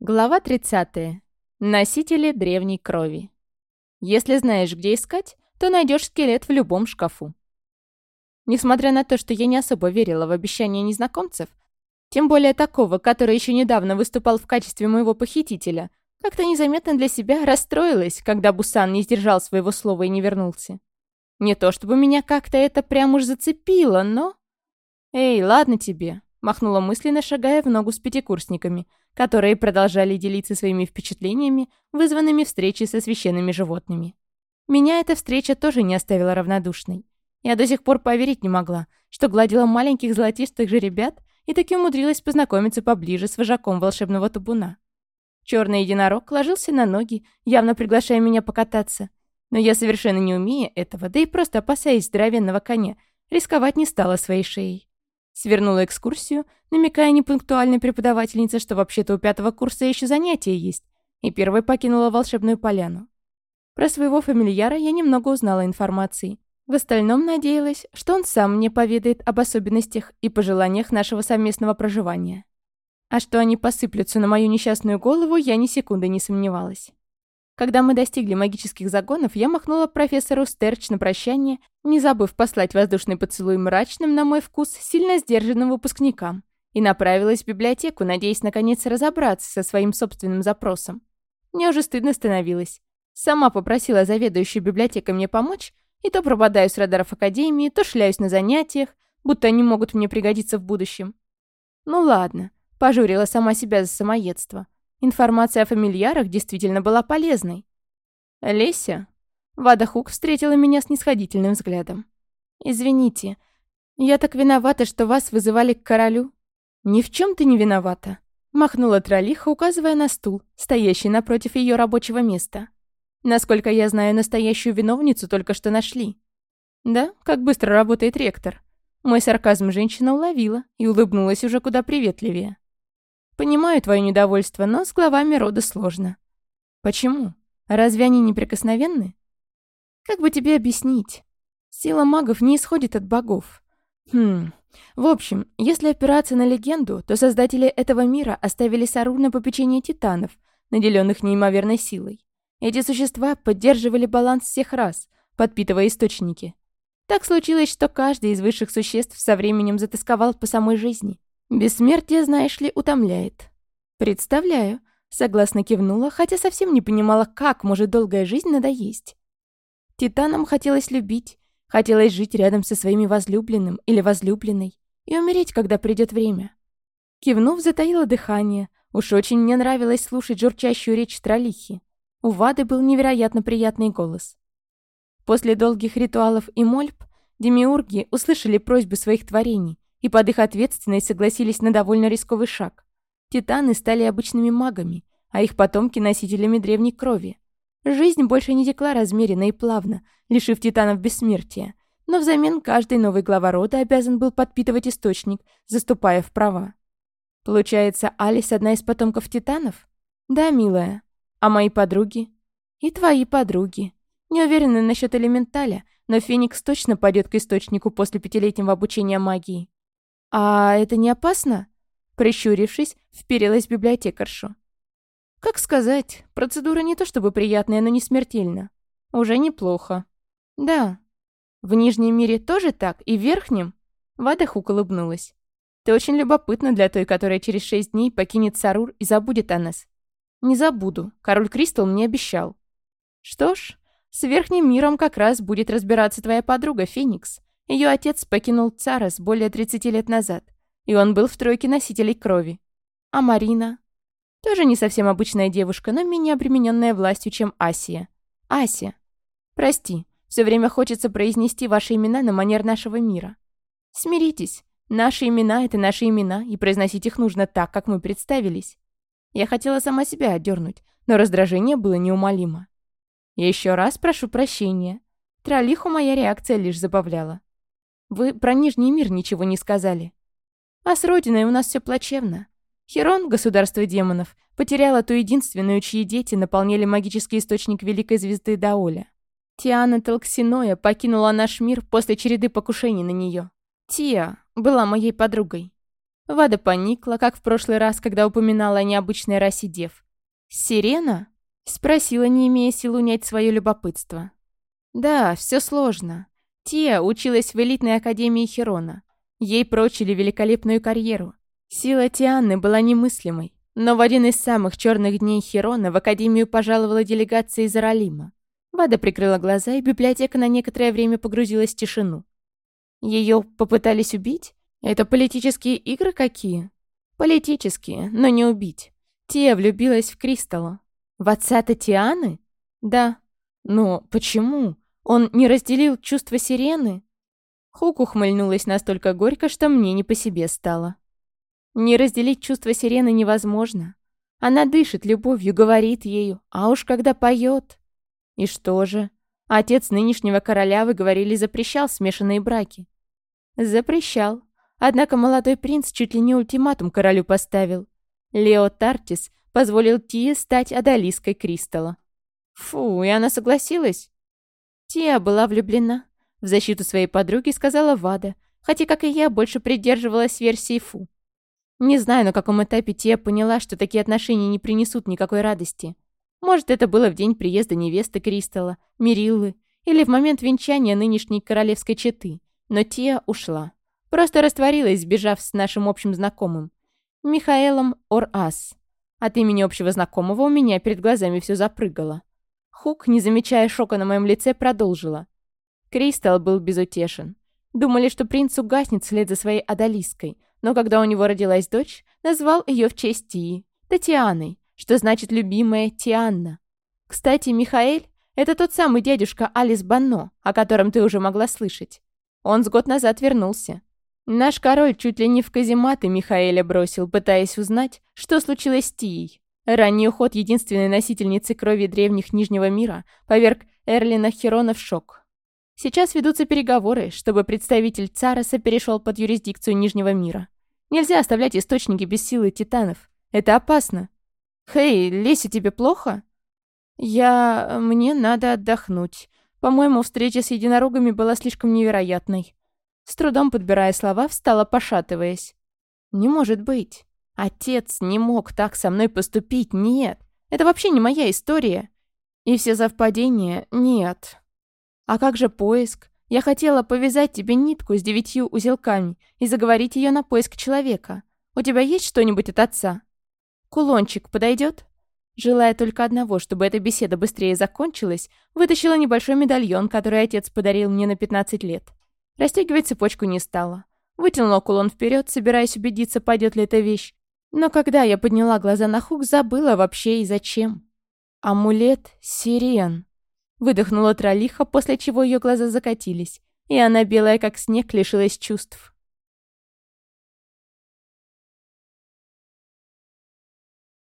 Глава 30. Носители древней крови. Если знаешь, где искать, то найдешь скелет в любом шкафу. Несмотря на то, что я не особо верила в обещания незнакомцев, тем более такого, который еще недавно выступал в качестве моего похитителя, как-то незаметно для себя расстроилась, когда Бусан не сдержал своего слова и не вернулся. Не то чтобы меня как-то это прям уж зацепило, но... «Эй, ладно тебе», — махнула мысленно, шагая в ногу с пятикурсниками — которые продолжали делиться своими впечатлениями, вызванными встречей со священными животными. Меня эта встреча тоже не оставила равнодушной. Я до сих пор поверить не могла, что гладила маленьких золотистых же ребят и таки умудрилась познакомиться поближе с вожаком волшебного табуна. Черный единорог ложился на ноги, явно приглашая меня покататься. Но я, совершенно не умея этого, да и просто опасаясь здоровенного коня, рисковать не стала своей шеей. Свернула экскурсию, намекая непунктуальной преподавательнице, что вообще-то у пятого курса еще занятия есть, и первой покинула волшебную поляну. Про своего фамильяра я немного узнала информации. В остальном надеялась, что он сам мне поведает об особенностях и пожеланиях нашего совместного проживания. А что они посыплются на мою несчастную голову, я ни секунды не сомневалась. Когда мы достигли магических загонов, я махнула профессору Стерч на прощание, не забыв послать воздушный поцелуй мрачным, на мой вкус, сильно сдержанным выпускникам, и направилась в библиотеку, надеясь наконец разобраться со своим собственным запросом. Мне уже стыдно становилось. Сама попросила заведующую библиотекой мне помочь, и то пропадаю с радаров Академии, то шляюсь на занятиях, будто они могут мне пригодиться в будущем. Ну ладно, пожурила сама себя за самоедство. Информация о фамильярах действительно была полезной. «Леся?» Вада Хук встретила меня с нисходительным взглядом. «Извините, я так виновата, что вас вызывали к королю». «Ни в чем ты не виновата», — махнула Тролиха, указывая на стул, стоящий напротив ее рабочего места. «Насколько я знаю, настоящую виновницу только что нашли». «Да, как быстро работает ректор». Мой сарказм женщина уловила и улыбнулась уже куда приветливее. Понимаю твое недовольство, но с главами рода сложно. Почему? Разве они неприкосновенны? Как бы тебе объяснить? Сила магов не исходит от богов. Хм. В общем, если опираться на легенду, то создатели этого мира оставили Сару на попечение титанов, наделенных неимоверной силой. Эти существа поддерживали баланс всех рас, подпитывая источники. Так случилось, что каждый из высших существ со временем затасковал по самой жизни. «Бессмертие, знаешь ли, утомляет». «Представляю», — согласно кивнула, хотя совсем не понимала, как может долгая жизнь надоесть. Титанам хотелось любить, хотелось жить рядом со своими возлюбленным или возлюбленной и умереть, когда придет время. Кивнув, затаила дыхание. Уж очень мне нравилось слушать журчащую речь Тролихи. У Вады был невероятно приятный голос. После долгих ритуалов и мольб демиурги услышали просьбы своих творений и под их ответственность согласились на довольно рисковый шаг. Титаны стали обычными магами, а их потомки – носителями древней крови. Жизнь больше не текла размеренно и плавно, лишив титанов бессмертия, но взамен каждый новый глава рода обязан был подпитывать источник, заступая в права. Получается, Алис одна из потомков титанов? Да, милая. А мои подруги? И твои подруги. Не уверена насчет элементаля, но Феникс точно пойдет к источнику после пятилетнего обучения магии. «А это не опасно?» Прищурившись, вперилась в библиотекаршу. «Как сказать, процедура не то чтобы приятная, но не смертельна. Уже неплохо». «Да». «В Нижнем мире тоже так, и в Верхнем?» Вадахук улыбнулась. «Ты очень любопытна для той, которая через шесть дней покинет Сарур и забудет о нас». «Не забуду. Король Кристал мне обещал». «Что ж, с Верхним миром как раз будет разбираться твоя подруга, Феникс. Ее отец покинул Царес более 30 лет назад, и он был в тройке носителей крови. А Марина? Тоже не совсем обычная девушка, но менее обремененная властью, чем Асия. Ася. Прости, все время хочется произнести ваши имена на манер нашего мира. Смиритесь. Наши имена — это наши имена, и произносить их нужно так, как мы представились. Я хотела сама себя отдернуть, но раздражение было неумолимо. Еще раз прошу прощения. Тролиху моя реакция лишь забавляла. Вы про Нижний мир ничего не сказали. А с Родиной у нас все плачевно. Херон, государство демонов, потеряла ту единственную, чьи дети наполняли магический источник великой звезды Даоля. Тиана Толксиноя покинула наш мир после череды покушений на нее. Тия была моей подругой. Вада поникла, как в прошлый раз, когда упоминала о необычной расе дев. «Сирена?» — спросила, не имея сил унять свое любопытство. «Да, все сложно. Тия училась в элитной академии Херона. Ей прочили великолепную карьеру. Сила Тианы была немыслимой, но в один из самых черных дней Херона в академию пожаловала делегация из Аралима. Вада прикрыла глаза, и библиотека на некоторое время погрузилась в тишину. Ее попытались убить? Это политические игры какие? Политические, но не убить. Тия влюбилась в Кристалла. В отца Татьяны? Да. Но почему? Он не разделил чувства сирены? Хук ухмыльнулась настолько горько, что мне не по себе стало. Не разделить чувства сирены невозможно. Она дышит любовью, говорит ею, а уж когда поет. И что же? Отец нынешнего короля, вы говорили, запрещал смешанные браки. Запрещал. Однако молодой принц чуть ли не ультиматум королю поставил. Лео Тартис позволил Тие стать одолиской Кристалла. Фу, и она согласилась? Тия была влюблена. В защиту своей подруги сказала Вада, хотя, как и я, больше придерживалась версии Фу. Не знаю, на каком этапе Тия поняла, что такие отношения не принесут никакой радости. Может, это было в день приезда невесты Кристалла, Мириллы, или в момент венчания нынешней королевской четы. Но Тия ушла. Просто растворилась, сбежав с нашим общим знакомым. Михаэлом Орас. От имени общего знакомого у меня перед глазами все запрыгало. Хук, не замечая шока на моем лице, продолжила. Кристал был безутешен. Думали, что принц угаснет вслед за своей Адалиской, но когда у него родилась дочь, назвал ее в честь Тии, Татьяной, что значит «любимая Тианна». Кстати, Михаэль — это тот самый дядюшка Алис Банно, о котором ты уже могла слышать. Он с год назад вернулся. Наш король чуть ли не в казематы Михаэля бросил, пытаясь узнать, что случилось с Тией. Ранний уход единственной носительницы крови древних Нижнего мира поверг Эрлина Херона в шок. Сейчас ведутся переговоры, чтобы представитель Цароса перешел под юрисдикцию Нижнего мира. Нельзя оставлять источники без силы титанов. Это опасно. Хей, Леся, тебе плохо? Я... мне надо отдохнуть. По-моему, встреча с единорогами была слишком невероятной. С трудом подбирая слова, встала, пошатываясь. Не может быть. Отец не мог так со мной поступить, нет. Это вообще не моя история. И все совпадения — нет. А как же поиск? Я хотела повязать тебе нитку с девятью узелками и заговорить ее на поиск человека. У тебя есть что-нибудь от отца? Кулончик подойдет? Желая только одного, чтобы эта беседа быстрее закончилась, вытащила небольшой медальон, который отец подарил мне на 15 лет. Растягивать цепочку не стала. Вытянула кулон вперед, собираясь убедиться, пойдет ли эта вещь, но когда я подняла глаза на хук, забыла вообще и зачем. «Амулет сирен», — выдохнула Тролиха, после чего ее глаза закатились, и она, белая как снег, лишилась чувств.